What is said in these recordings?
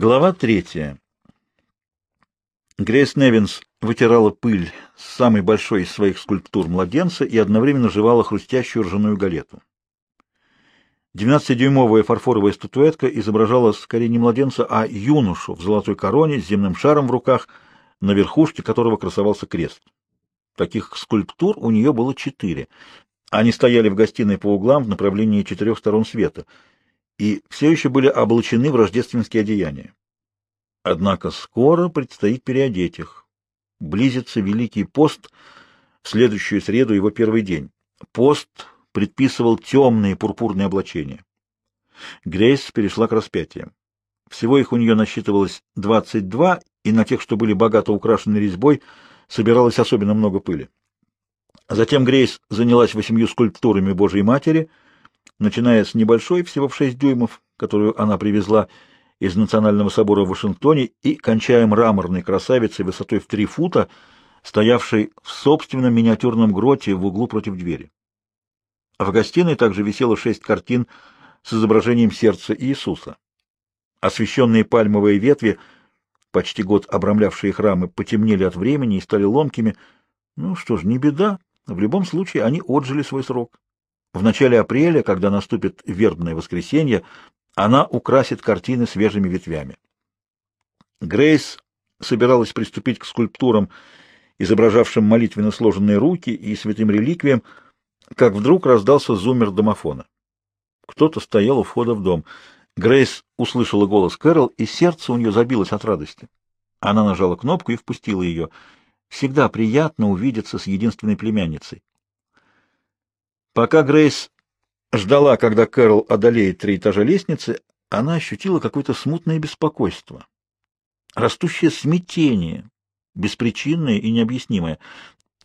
Глава третья. Грейс Невинс вытирала пыль с самой большой из своих скульптур младенца и одновременно жевала хрустящую ржаную галету. Двенадцатидюймовая фарфоровая статуэтка изображала скорее не младенца, а юношу в золотой короне с земным шаром в руках, на верхушке которого красовался крест. Таких скульптур у нее было четыре. Они стояли в гостиной по углам в направлении четырех сторон света — и все еще были облачены в рождественские одеяния. Однако скоро предстоит переодеть их. Близится Великий пост, в следующую среду его первый день. Пост предписывал темные пурпурные облачения. Грейс перешла к распятиям. Всего их у нее насчитывалось 22, и на тех, что были богато украшены резьбой, собиралось особенно много пыли. Затем Грейс занялась восемью скульптурами Божьей Матери — начиная с небольшой, всего в 6 дюймов, которую она привезла из Национального собора в Вашингтоне, и кончая мраморной красавицей высотой в 3 фута, стоявшей в собственном миниатюрном гроте в углу против двери. А в гостиной также висело шесть картин с изображением сердца Иисуса. Освещенные пальмовые ветви, почти год обрамлявшие храмы, потемнели от времени и стали ломкими. Ну что ж, не беда, в любом случае они отжили свой срок. В начале апреля, когда наступит вербное воскресенье, она украсит картины свежими ветвями. Грейс собиралась приступить к скульптурам, изображавшим молитвенно сложенные руки и святым реликвиям, как вдруг раздался зуммер домофона. Кто-то стоял у входа в дом. Грейс услышала голос Кэрол, и сердце у нее забилось от радости. Она нажала кнопку и впустила ее. Всегда приятно увидеться с единственной племянницей. Пока Грейс ждала, когда Кэрол одолеет три этажа лестницы, она ощутила какое-то смутное беспокойство, растущее смятение, беспричинное и необъяснимое.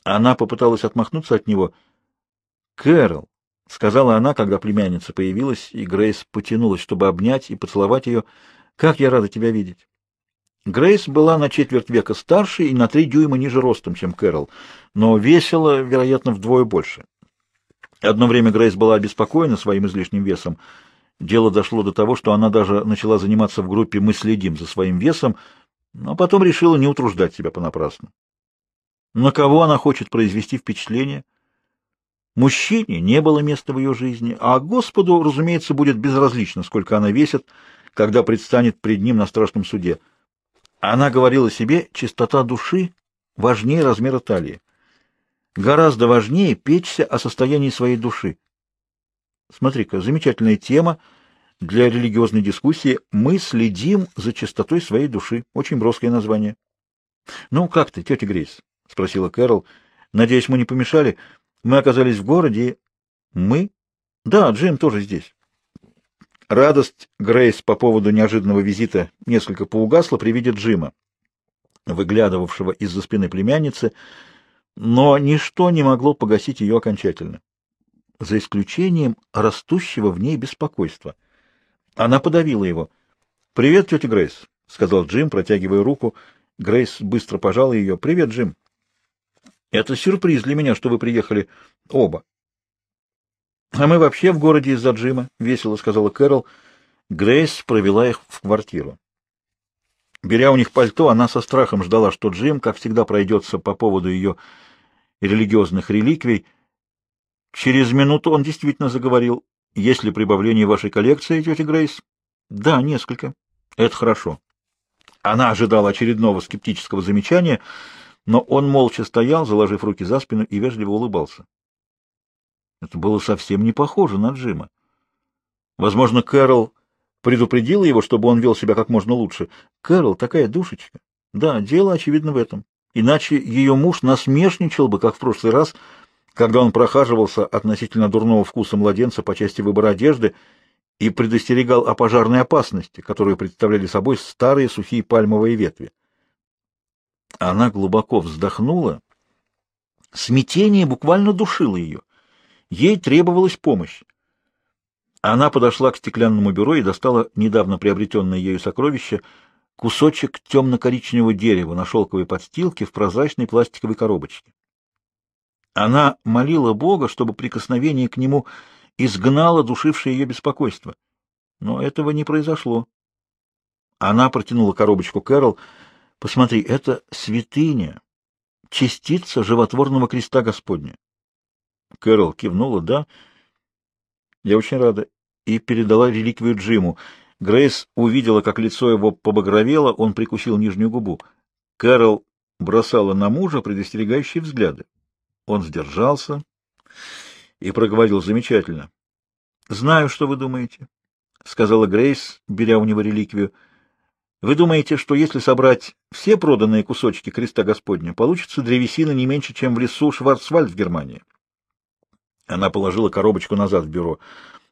Она попыталась отмахнуться от него. «Кэрол», — сказала она, когда племянница появилась, и Грейс потянулась, чтобы обнять и поцеловать ее, — «как я рада тебя видеть». Грейс была на четверть века старше и на три дюйма ниже ростом, чем Кэрол, но весила, вероятно, вдвое больше. Одно время Грейс была обеспокоена своим излишним весом. Дело дошло до того, что она даже начала заниматься в группе «Мы следим за своим весом», но потом решила не утруждать себя понапрасну. На кого она хочет произвести впечатление? Мужчине не было места в ее жизни, а Господу, разумеется, будет безразлично, сколько она весит, когда предстанет пред ним на страшном суде. Она говорила себе, чистота души важнее размера талии гораздо важнее печься о состоянии своей души. Смотри-ка, замечательная тема для религиозной дискуссии «Мы следим за чистотой своей души». Очень броское название. — Ну, как ты, тетя Грейс? — спросила Кэрол. — Надеюсь, мы не помешали. Мы оказались в городе. Мы? — Да, Джим тоже здесь. Радость Грейс по поводу неожиданного визита несколько поугасла при виде Джима, выглядывавшего из-за спины племянницы, — но ничто не могло погасить ее окончательно, за исключением растущего в ней беспокойства. Она подавила его. «Привет, тетя Грейс», — сказал Джим, протягивая руку. Грейс быстро пожала ее. «Привет, Джим». «Это сюрприз для меня, что вы приехали оба». «А мы вообще в городе из-за Джима», — весело сказала Кэрол. Грейс провела их в квартиру. Беря у них пальто, она со страхом ждала, что Джим, как всегда, пройдется по поводу ее религиозных реликвий. Через минуту он действительно заговорил. «Есть ли прибавление вашей коллекции, тетя Грейс?» «Да, несколько». «Это хорошо». Она ожидала очередного скептического замечания, но он молча стоял, заложив руки за спину и вежливо улыбался. Это было совсем не похоже на Джима. Возможно, Кэрол предупредила его, чтобы он вел себя как можно лучше. Кэрол такая душечка. Да, дело, очевидно, в этом. Иначе ее муж насмешничал бы, как в прошлый раз, когда он прохаживался относительно дурного вкуса младенца по части выбора одежды и предостерегал о пожарной опасности, которую представляли собой старые сухие пальмовые ветви. Она глубоко вздохнула. Смятение буквально душило ее. Ей требовалась помощь. Она подошла к стеклянному бюро и достала недавно приобретенное ею сокровище — кусочек темно-коричневого дерева на шелковой подстилке в прозрачной пластиковой коробочке. Она молила Бога, чтобы прикосновение к нему изгнало душившее ее беспокойство. Но этого не произошло. Она протянула коробочку Кэрол. «Посмотри, это святыня, частица животворного креста Господня». Кэрол кивнула «да». Я очень рада. И передала реликвию Джиму. Грейс увидела, как лицо его побагровело, он прикусил нижнюю губу. Кэрол бросала на мужа предостерегающие взгляды. Он сдержался и проговорил замечательно. — Знаю, что вы думаете, — сказала Грейс, беря у него реликвию. — Вы думаете, что если собрать все проданные кусочки креста Господня, получится древесина не меньше, чем в лесу Шварцвальд в Германии? — она положила коробочку назад в бюро.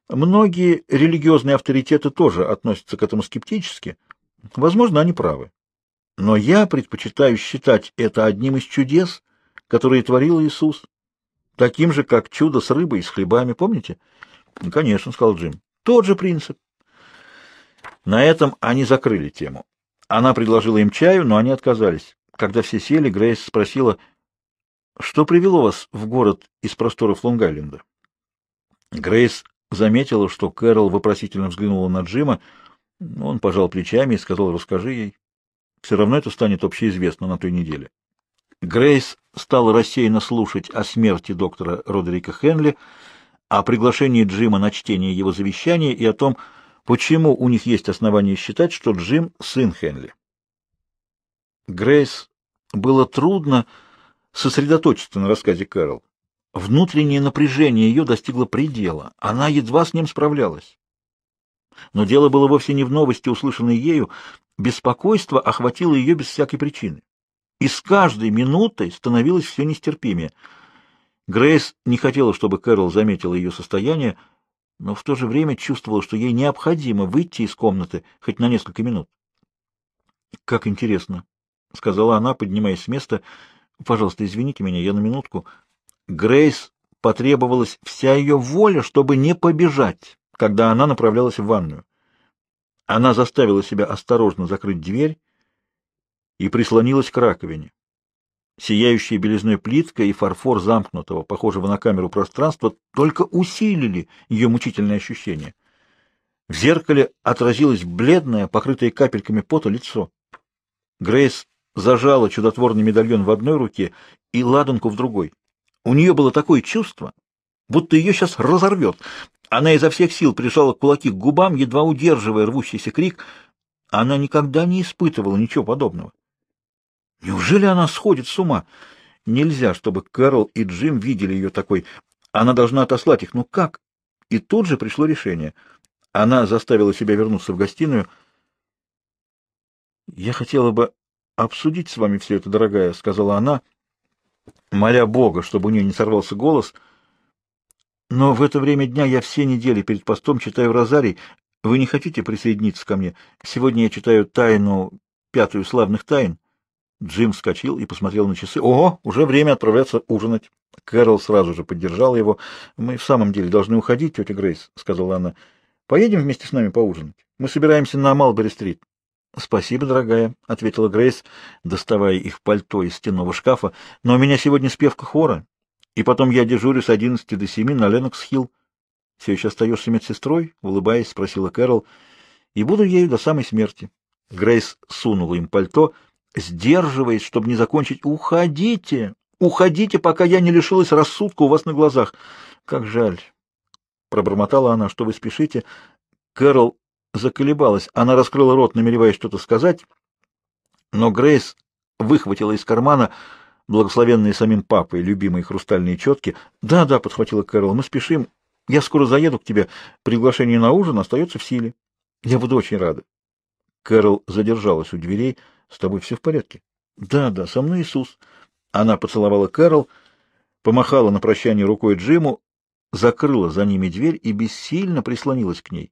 Многие религиозные авторитеты тоже относятся к этому скептически. Возможно, они правы. Но я предпочитаю считать это одним из чудес, которые творил Иисус. Таким же, как чудо с рыбой и с хлебами, помните? Ну, конечно, сказал Джим. Тот же принцип. На этом они закрыли тему. Она предложила им чаю, но они отказались. Когда все сели, Грейс спросила, что привело вас в город из просторов Лонгайленда? Грейс заметила, что Кэрол вопросительно взглянула на Джима. Он пожал плечами и сказал, расскажи ей. Все равно это станет общеизвестно на той неделе. Грейс стала рассеянно слушать о смерти доктора Родерика Хенли, о приглашении Джима на чтение его завещания и о том, почему у них есть основания считать, что Джим — сын Хенли. Грейс было трудно сосредоточиться на рассказе Кэрол. Внутреннее напряжение ее достигло предела, она едва с ним справлялась. Но дело было вовсе не в новости, услышанной ею, беспокойство охватило ее без всякой причины. И с каждой минутой становилось все нестерпимее. Грейс не хотела, чтобы Кэрол заметила ее состояние, но в то же время чувствовала, что ей необходимо выйти из комнаты хоть на несколько минут. — Как интересно, — сказала она, поднимаясь с места, — Пожалуйста, извините меня, я на минутку. Грейс потребовалась вся ее воля, чтобы не побежать, когда она направлялась в ванную. Она заставила себя осторожно закрыть дверь и прислонилась к раковине. Сияющая белизной плитка и фарфор замкнутого, похожего на камеру пространства, только усилили ее мучительные ощущения. В зеркале отразилось бледное, покрытое капельками пота лицо. Грейс зажала чудотворный медальон в одной руке и ладанку в другой. У нее было такое чувство, будто ее сейчас разорвет. Она изо всех сил прижала кулаки к губам, едва удерживая рвущийся крик. Она никогда не испытывала ничего подобного. Неужели она сходит с ума? Нельзя, чтобы Кэрол и Джим видели ее такой. Она должна отослать их. Но как? И тут же пришло решение. Она заставила себя вернуться в гостиную. «Я хотела бы обсудить с вами все это, дорогая», — сказала она, моля Бога, чтобы у нее не сорвался голос. «Но в это время дня я все недели перед постом читаю розарий. Вы не хотите присоединиться ко мне? Сегодня я читаю тайну, пятую славных тайн». Джим вскочил и посмотрел на часы. «Ого, уже время отправляться ужинать». Кэрол сразу же поддержал его. «Мы в самом деле должны уходить, тетя Грейс», — сказала она. «Поедем вместе с нами поужинать. Мы собираемся на Малбери-стрит». «Спасибо, дорогая», — ответила Грейс, доставая их пальто из стенного шкафа. «Но у меня сегодня спевка хора, и потом я дежурю с одиннадцати до семи на Ленокс-Хилл». «Все еще остаешься медсестрой?» — улыбаясь, спросила Кэрол. «И буду ею до самой смерти». Грейс сунула им пальто, сдерживаясь, чтобы не закончить. «Уходите! Уходите, пока я не лишилась рассудка у вас на глазах! Как жаль!» Пробормотала она, что вы спешите. Кэрол заколебалась. Она раскрыла рот, намереваясь что-то сказать, но Грейс выхватила из кармана благословенные самим папой любимые хрустальные четки. «Да, да», — подхватила Кэрол, — «мы спешим. Я скоро заеду к тебе. Приглашение на ужин остается в силе. Я буду очень рада». Кэрол задержалась у дверей. «С тобой все в порядке?» «Да, да, со мной Иисус». Она поцеловала Кэрол, помахала на прощание рукой Джиму, закрыла за ними дверь и бессильно прислонилась к ней.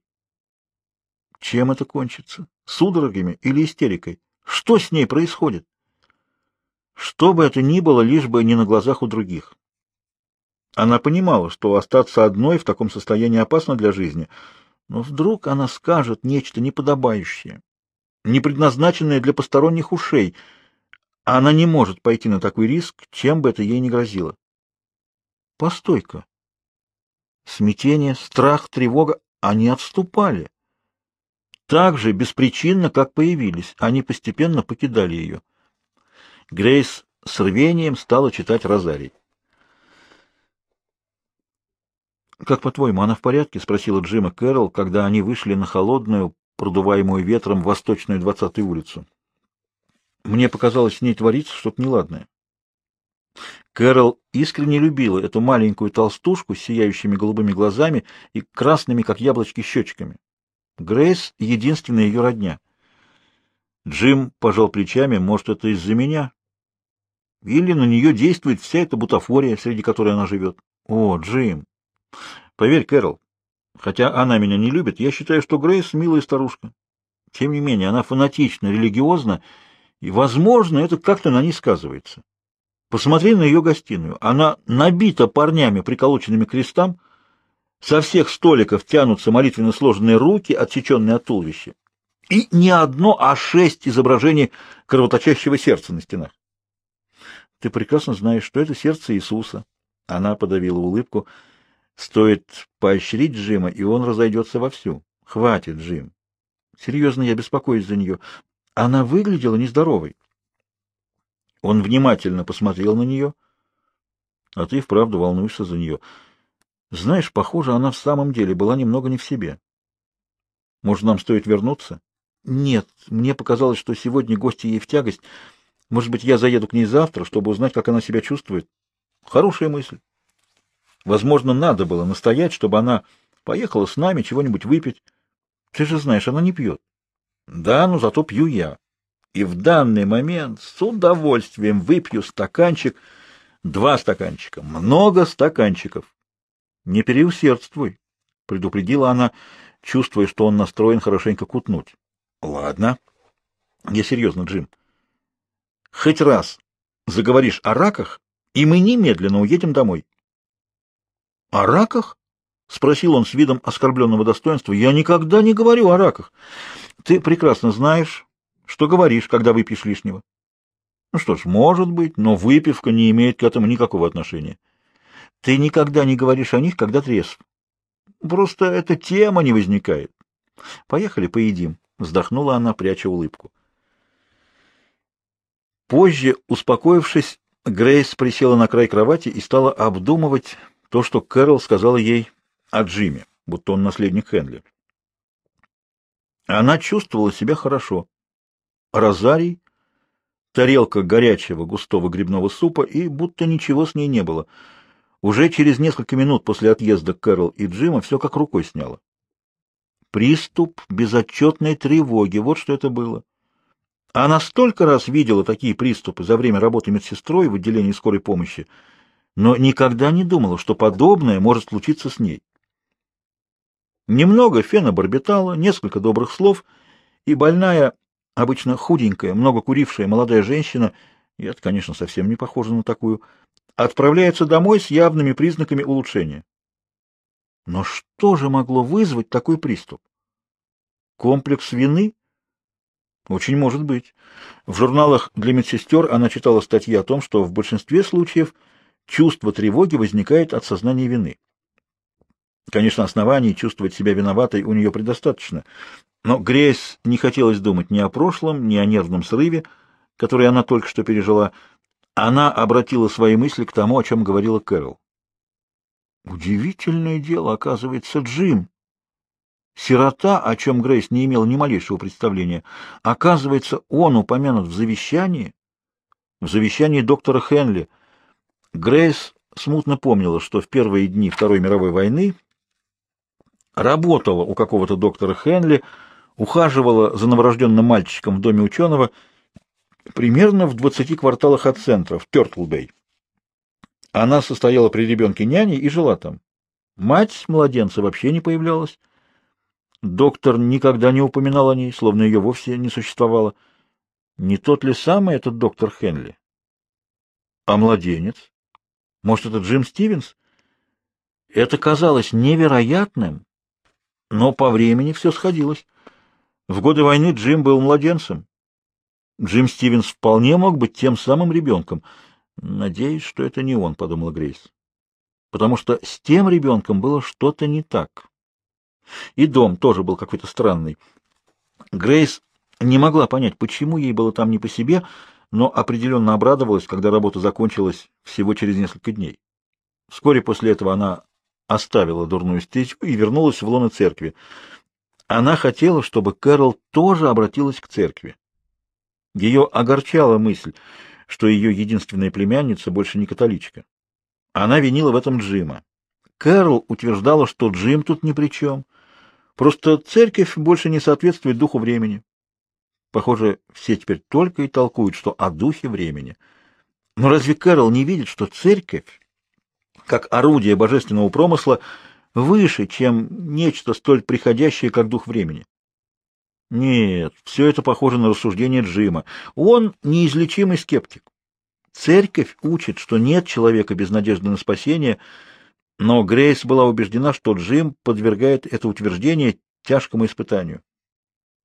Чем это кончится? Судорогами или истерикой? Что с ней происходит? Что бы это ни было, лишь бы не на глазах у других. Она понимала, что остаться одной в таком состоянии опасно для жизни, но вдруг она скажет нечто неподобающее, не предназначенное для посторонних ушей. Она не может пойти на такой риск, чем бы это ей не грозило. Постойка. Смятение, страх, тревога, они отступали также беспричинно, как появились. Они постепенно покидали ее. Грейс с рвением стала читать Розарий. «Как, по-твоему, она в порядке?» — спросила Джима Кэрол, когда они вышли на холодную, продуваемую ветром, восточную двадцатую улицу. Мне показалось, с ней творится что-то неладное. Кэрол искренне любила эту маленькую толстушку с сияющими голубыми глазами и красными, как яблочки, щечками. Грейс — единственная ее родня. Джим пожал плечами, может, это из-за меня? Или на нее действует вся эта бутафория, среди которой она живет? О, Джим! Поверь, Кэрол, хотя она меня не любит, я считаю, что Грейс — милая старушка. Тем не менее, она фанатична, религиозна, и, возможно, это как-то на ней сказывается. Посмотри на ее гостиную. Она набита парнями, приколоченными к крестам, со всех столиков тянутся молитвенно сложенные руки, отсеченные от туловища. И не одно, а шесть изображений кровоточащего сердца на стенах. Ты прекрасно знаешь, что это сердце Иисуса. Она подавила улыбку. Стоит поощрить Джима, и он разойдется вовсю. Хватит, Джим. Серьезно, я беспокоюсь за нее. Она выглядела нездоровой. Он внимательно посмотрел на нее. А ты вправду волнуешься за нее. Знаешь, похоже, она в самом деле была немного не в себе. Может, нам стоит вернуться? Нет, мне показалось, что сегодня гости ей в тягость. Может быть, я заеду к ней завтра, чтобы узнать, как она себя чувствует. Хорошая мысль. Возможно, надо было настоять, чтобы она поехала с нами чего-нибудь выпить. Ты же знаешь, она не пьет. Да, но зато пью я. И в данный момент с удовольствием выпью стаканчик, два стаканчика, много стаканчиков. Не переусердствуй, — предупредила она, чувствуя, что он настроен хорошенько кутнуть. — Ладно. — Я серьезно, Джим. — Хоть раз заговоришь о раках, и мы немедленно уедем домой. — О раках? — спросил он с видом оскорбленного достоинства. — Я никогда не говорю о раках. Ты прекрасно знаешь, что говоришь, когда выпьешь лишнего. Ну что ж, может быть, но выпивка не имеет к этому никакого отношения. — ты никогда не говоришь о них, когда трезв. Просто эта тема не возникает. Поехали, поедим, вздохнула она, пряча улыбку. Позже, успокоившись, Грейс присела на край кровати и стала обдумывать то, что Кэрол сказала ей о Джиме, будто он наследник Хенли. Она чувствовала себя хорошо. Розарий, тарелка горячего густого грибного супа, и будто ничего с ней не было — уже через несколько минут после отъезда Кэрол и Джима все как рукой сняло. Приступ безотчетной тревоги, вот что это было. Она столько раз видела такие приступы за время работы медсестрой в отделении скорой помощи, но никогда не думала, что подобное может случиться с ней. Немного фена барбитала, несколько добрых слов, и больная, обычно худенькая, много курившая молодая женщина, я конечно, совсем не похожа на такую, отправляется домой с явными признаками улучшения. Но что же могло вызвать такой приступ? Комплекс вины? Очень может быть. В журналах для медсестер она читала статьи о том, что в большинстве случаев чувство тревоги возникает от сознания вины. Конечно, оснований чувствовать себя виноватой у нее предостаточно, но Грейс не хотелось думать ни о прошлом, ни о нервном срыве, который она только что пережила, — она обратила свои мысли к тому, о чем говорила Кэрол. Удивительное дело, оказывается, Джим. Сирота, о чем Грейс не имел ни малейшего представления, оказывается, он упомянут в завещании, в завещании доктора Хенли. Грейс смутно помнила, что в первые дни Второй мировой войны работала у какого-то доктора Хенли, ухаживала за новорожденным мальчиком в доме ученого — примерно в 20 кварталах от центра, в Тертлбей. Она состояла при ребенке няни и жила там. Мать младенца вообще не появлялась. Доктор никогда не упоминал о ней, словно ее вовсе не существовало. Не тот ли самый этот доктор Хенли? А младенец? Может, это Джим Стивенс? Это казалось невероятным, но по времени все сходилось. В годы войны Джим был младенцем, Джим Стивенс вполне мог быть тем самым ребенком. Надеюсь, что это не он, — подумала Грейс. Потому что с тем ребенком было что-то не так. И дом тоже был какой-то странный. Грейс не могла понять, почему ей было там не по себе, но определенно обрадовалась, когда работа закончилась всего через несколько дней. Вскоре после этого она оставила дурную стечку и вернулась в лоно церкви. Она хотела, чтобы Кэрол тоже обратилась к церкви. Ее огорчала мысль, что ее единственная племянница больше не католичка. Она винила в этом Джима. Кэрол утверждала, что Джим тут ни при чем. Просто церковь больше не соответствует духу времени. Похоже, все теперь только и толкуют, что о духе времени. Но разве Кэрол не видит, что церковь, как орудие божественного промысла, выше, чем нечто столь приходящее, как дух времени? Нет, все это похоже на рассуждение Джима. Он неизлечимый скептик. Церковь учит, что нет человека без надежды на спасение, но Грейс была убеждена, что Джим подвергает это утверждение тяжкому испытанию.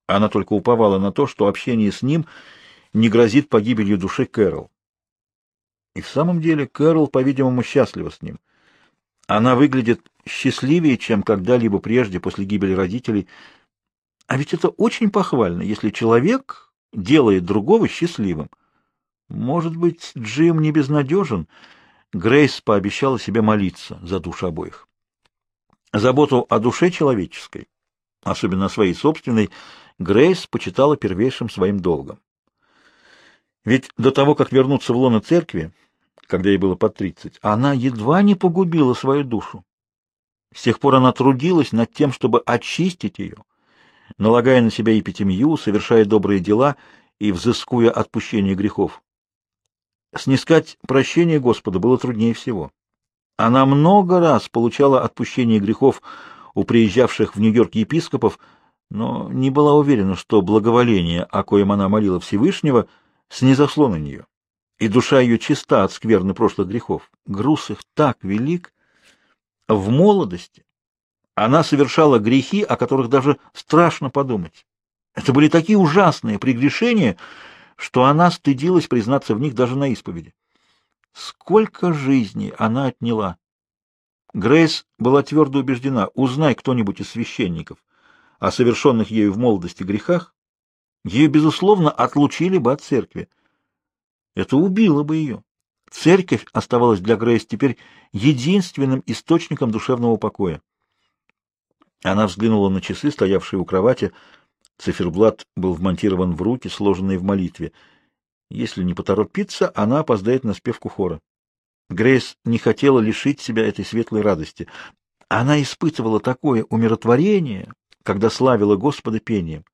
Она только уповала на то, что общение с ним не грозит погибелью души Кэрол. И в самом деле Кэрол, по-видимому, счастлива с ним. Она выглядит счастливее, чем когда-либо прежде после гибели родителей — а ведь это очень похвально, если человек делает другого счастливым. Может быть, Джим не безнадежен? Грейс пообещала себе молиться за душу обоих. Заботу о душе человеческой, особенно о своей собственной, Грейс почитала первейшим своим долгом. Ведь до того, как вернуться в лоно церкви, когда ей было по тридцать, она едва не погубила свою душу. С тех пор она трудилась над тем, чтобы очистить ее — налагая на себя эпитемию, совершая добрые дела и взыскуя отпущение грехов. Снискать прощение Господа было труднее всего. Она много раз получала отпущение грехов у приезжавших в Нью-Йорк епископов, но не была уверена, что благоволение, о коем она молила Всевышнего, снизошло на нее, и душа ее чиста от скверны прошлых грехов. Груз их так велик. В молодости она совершала грехи, о которых даже страшно подумать. Это были такие ужасные прегрешения, что она стыдилась признаться в них даже на исповеди. Сколько жизней она отняла! Грейс была твердо убеждена, узнай кто-нибудь из священников о совершенных ею в молодости грехах, ее, безусловно, отлучили бы от церкви. Это убило бы ее. Церковь оставалась для Грейс теперь единственным источником душевного покоя. Она взглянула на часы, стоявшие у кровати. Циферблат был вмонтирован в руки, сложенные в молитве. Если не поторопиться, она опоздает на спевку хора. Грейс не хотела лишить себя этой светлой радости. Она испытывала такое умиротворение, когда славила Господа пением.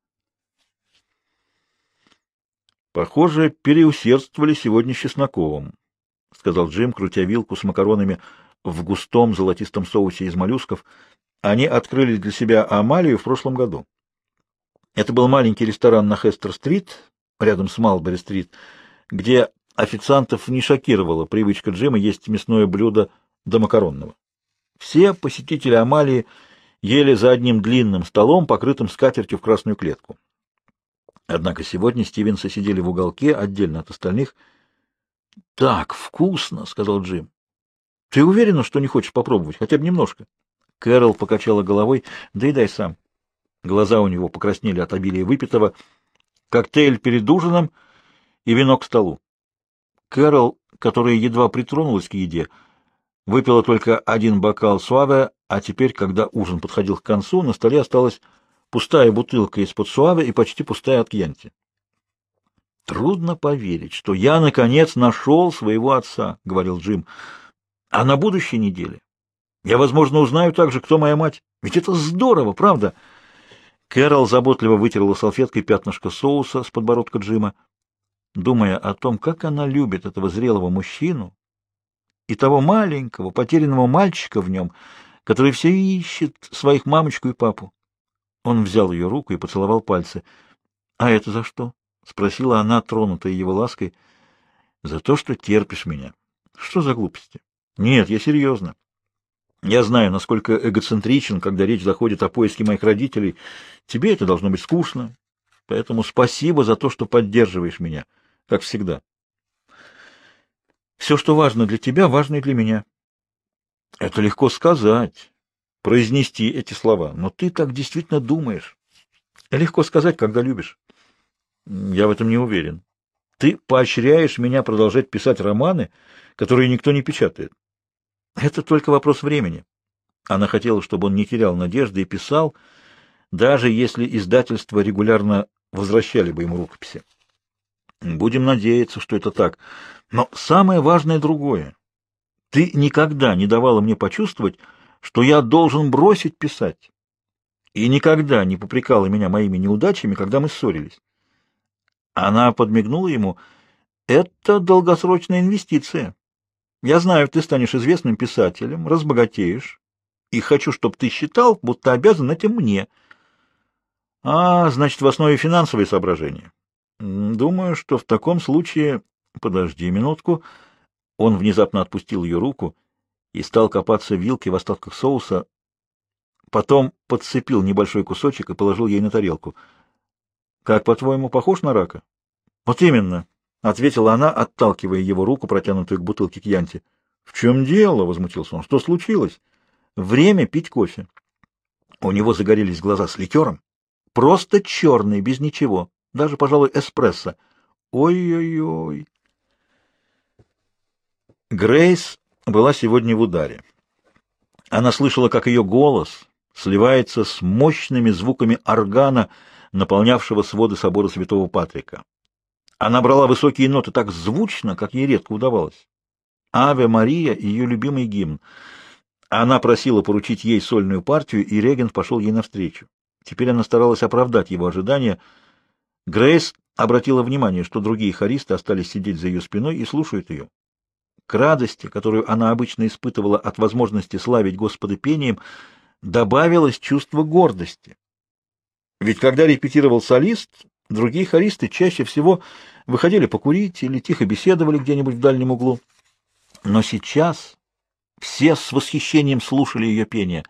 «Похоже, переусердствовали сегодня с Чесноковым», — сказал Джим, крутя вилку с макаронами в густом золотистом соусе из моллюсков — они открыли для себя Амалию в прошлом году. Это был маленький ресторан на Хестер-стрит, рядом с Малбери-стрит, где официантов не шокировала привычка Джима есть мясное блюдо до макаронного. Все посетители Амалии ели за одним длинным столом, покрытым скатертью в красную клетку. Однако сегодня Стивенсы сидели в уголке, отдельно от остальных. — Так вкусно! — сказал Джим. — Ты уверена, что не хочешь попробовать? Хотя бы немножко. Кэрол покачала головой. «Да и дай сам». Глаза у него покраснели от обилия выпитого. Коктейль перед ужином и вино к столу. Кэрол, которая едва притронулась к еде, выпила только один бокал суаве, а теперь, когда ужин подходил к концу, на столе осталась пустая бутылка из-под суаве и почти пустая от кьянти. «Трудно поверить, что я, наконец, нашел своего отца», — говорил Джим. «А на будущей неделе я, возможно, узнаю также, кто моя мать. Ведь это здорово, правда?» Кэрол заботливо вытерла салфеткой пятнышко соуса с подбородка Джима, думая о том, как она любит этого зрелого мужчину и того маленького, потерянного мальчика в нем, который все ищет своих мамочку и папу. Он взял ее руку и поцеловал пальцы. «А это за что?» — спросила она, тронутая его лаской. «За то, что терпишь меня. Что за глупости?» «Нет, я серьезно. Я знаю, насколько эгоцентричен, когда речь заходит о поиске моих родителей. Тебе это должно быть скучно. Поэтому спасибо за то, что поддерживаешь меня, как всегда. Все, что важно для тебя, важно и для меня. Это легко сказать, произнести эти слова, но ты так действительно думаешь. Легко сказать, когда любишь. Я в этом не уверен. Ты поощряешь меня продолжать писать романы, которые никто не печатает. Это только вопрос времени. Она хотела, чтобы он не терял надежды и писал, даже если издательство регулярно возвращали бы ему рукописи. Будем надеяться, что это так. Но самое важное другое. Ты никогда не давала мне почувствовать, что я должен бросить писать. И никогда не попрекала меня моими неудачами, когда мы ссорились. Она подмигнула ему. Это долгосрочная инвестиция. Я знаю, ты станешь известным писателем, разбогатеешь, и хочу, чтобы ты считал, будто обязан этим мне. А, значит, в основе финансовые соображения. Думаю, что в таком случае... Подожди минутку. Он внезапно отпустил ее руку и стал копаться в в остатках соуса. Потом подцепил небольшой кусочек и положил ей на тарелку. — Как, по-твоему, похож на рака? — Вот именно, — ответила она, отталкивая его руку, протянутую к бутылке к Янте. — В чем дело? — возмутился он. — Что случилось? — Время пить кофе. У него загорелись глаза с ликером. Просто черный, без ничего. Даже, пожалуй, эспрессо. Ой-ой-ой. Грейс была сегодня в ударе. Она слышала, как ее голос сливается с мощными звуками органа, наполнявшего своды собора святого Патрика. Она брала высокие ноты так звучно, как ей редко удавалось. «Аве Мария» — ее любимый гимн. Она просила поручить ей сольную партию, и Регент пошел ей навстречу. Теперь она старалась оправдать его ожидания. Грейс обратила внимание, что другие хористы остались сидеть за ее спиной и слушают ее. К радости, которую она обычно испытывала от возможности славить Господа пением, добавилось чувство гордости. Ведь когда репетировал солист, другие хористы чаще всего выходили покурить или тихо беседовали где-нибудь в дальнем углу. Но сейчас все с восхищением слушали ее пение.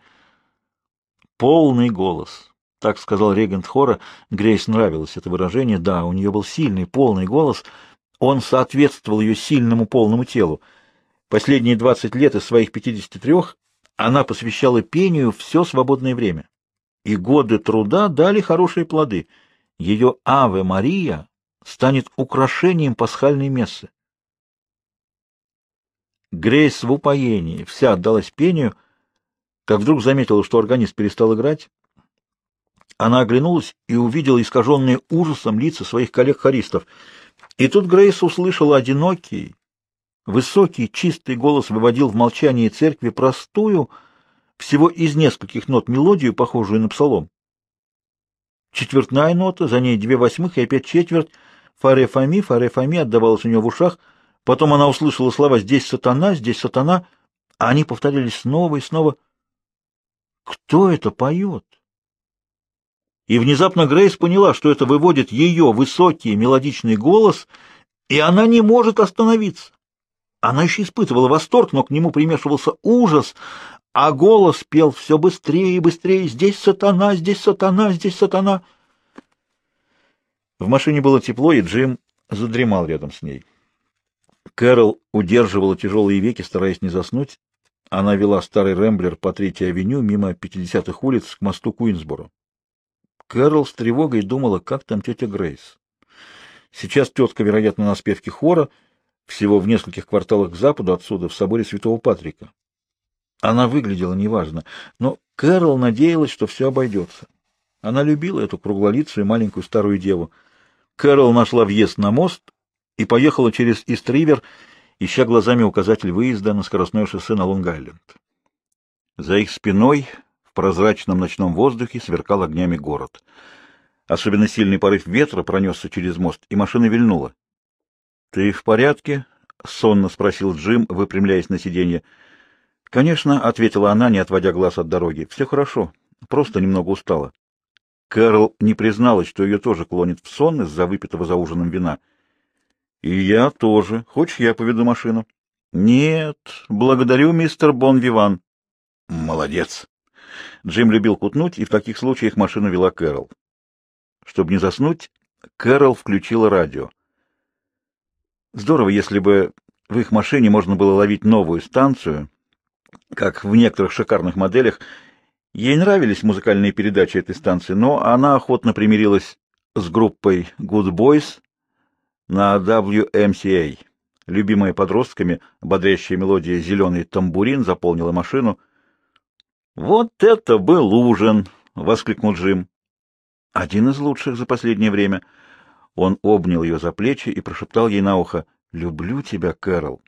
«Полный голос», — так сказал регент хора. Грейс нравилось это выражение. Да, у нее был сильный, полный голос. Он соответствовал ее сильному, полному телу. Последние 20 лет из своих 53 она посвящала пению все свободное время. И годы труда дали хорошие плоды. Ее «Аве Мария» станет украшением пасхальной мессы. Грейс в упоении, вся отдалась пению, как вдруг заметила, что органист перестал играть. Она оглянулась и увидела искаженные ужасом лица своих коллег-хористов. И тут Грейс услышала одинокий, высокий, чистый голос выводил в молчании церкви простую, всего из нескольких нот мелодию, похожую на псалом. Четвертная нота, за ней две восьмых и опять четверть — Фаре Фоми, Фаре Фоми отдавалось у нее в ушах. Потом она услышала слова «здесь сатана, здесь сатана», а они повторялись снова и снова. «Кто это поет?» И внезапно Грейс поняла, что это выводит ее высокий мелодичный голос, и она не может остановиться. Она еще испытывала восторг, но к нему примешивался ужас, а голос пел все быстрее и быстрее «здесь сатана, здесь сатана, здесь сатана». В машине было тепло, и Джим задремал рядом с ней. Кэрол удерживала тяжелые веки, стараясь не заснуть. Она вела старый Рэмблер по Третьей авеню мимо 50-х улиц к мосту Куинсборо. Кэрол с тревогой думала, как там тетя Грейс. Сейчас тетка, вероятно, на спевке хора, всего в нескольких кварталах к западу отсюда, в соборе Святого Патрика. Она выглядела неважно, но Кэрол надеялась, что все обойдется. Она любила эту круглолицую маленькую старую деву — Кэрол нашла въезд на мост и поехала через Истривер, ища глазами указатель выезда на скоростное шоссе на Лонг-Айленд. За их спиной в прозрачном ночном воздухе сверкал огнями город. Особенно сильный порыв ветра пронесся через мост, и машина вильнула. — Ты в порядке? — сонно спросил Джим, выпрямляясь на сиденье. — Конечно, — ответила она, не отводя глаз от дороги. — Все хорошо, просто немного устала. Кэрол не призналась, что ее тоже клонит в сон из-за выпитого за ужином вина. «И я тоже. Хочешь, я поведу машину?» «Нет, благодарю, мистер Бон Виван». «Молодец». Джим любил кутнуть, и в таких случаях машину вела Кэрол. Чтобы не заснуть, Кэрол включила радио. Здорово, если бы в их машине можно было ловить новую станцию, как в некоторых шикарных моделях, Ей нравились музыкальные передачи этой станции, но она охотно примирилась с группой Good Boys на WMCA. Любимая подростками, бодрящая мелодия «Зеленый тамбурин» заполнила машину. «Вот это был ужин!» — воскликнул Джим. «Один из лучших за последнее время». Он обнял ее за плечи и прошептал ей на ухо «Люблю тебя, Кэрол,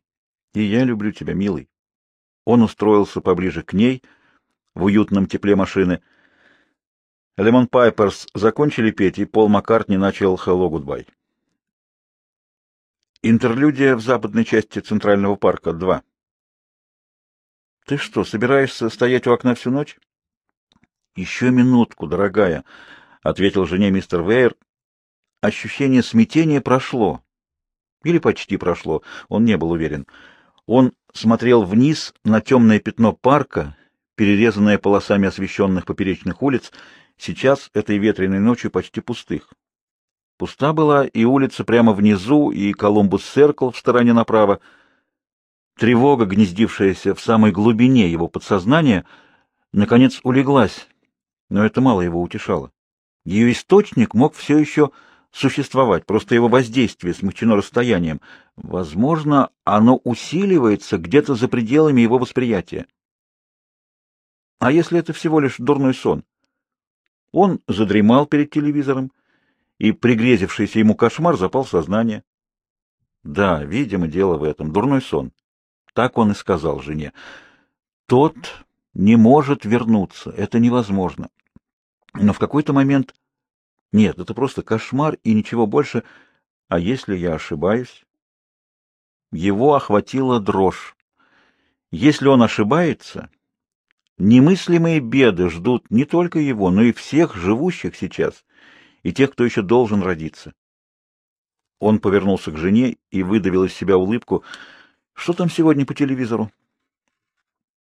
и я люблю тебя, милый». Он устроился поближе к ней — в уютном тепле машины. Лемон Пайперс закончили петь, и Пол Маккартни начал «Hello, goodbye». Интерлюдия в западной части Центрального парка, 2. «Ты что, собираешься стоять у окна всю ночь?» «Еще минутку, дорогая», — ответил жене мистер Вейер. Ощущение смятения прошло. Или почти прошло, он не был уверен. Он смотрел вниз на темное пятно парка, перерезанная полосами освещенных поперечных улиц, сейчас этой ветреной ночью почти пустых. Пуста была и улица прямо внизу, и Колумбус-Серкл в стороне направо. Тревога, гнездившаяся в самой глубине его подсознания, наконец улеглась, но это мало его утешало. Ее источник мог все еще существовать, просто его воздействие смягчено расстоянием. Возможно, оно усиливается где-то за пределами его восприятия. А если это всего лишь дурной сон? Он задремал перед телевизором, и пригрезившийся ему кошмар запал в сознание. Да, видимо, дело в этом. Дурной сон. Так он и сказал жене. Тот не может вернуться. Это невозможно. Но в какой-то момент... Нет, это просто кошмар и ничего больше. А если я ошибаюсь? Его охватила дрожь. Если он ошибается, Немыслимые беды ждут не только его, но и всех живущих сейчас, и тех, кто еще должен родиться. Он повернулся к жене и выдавил из себя улыбку. «Что там сегодня по телевизору?»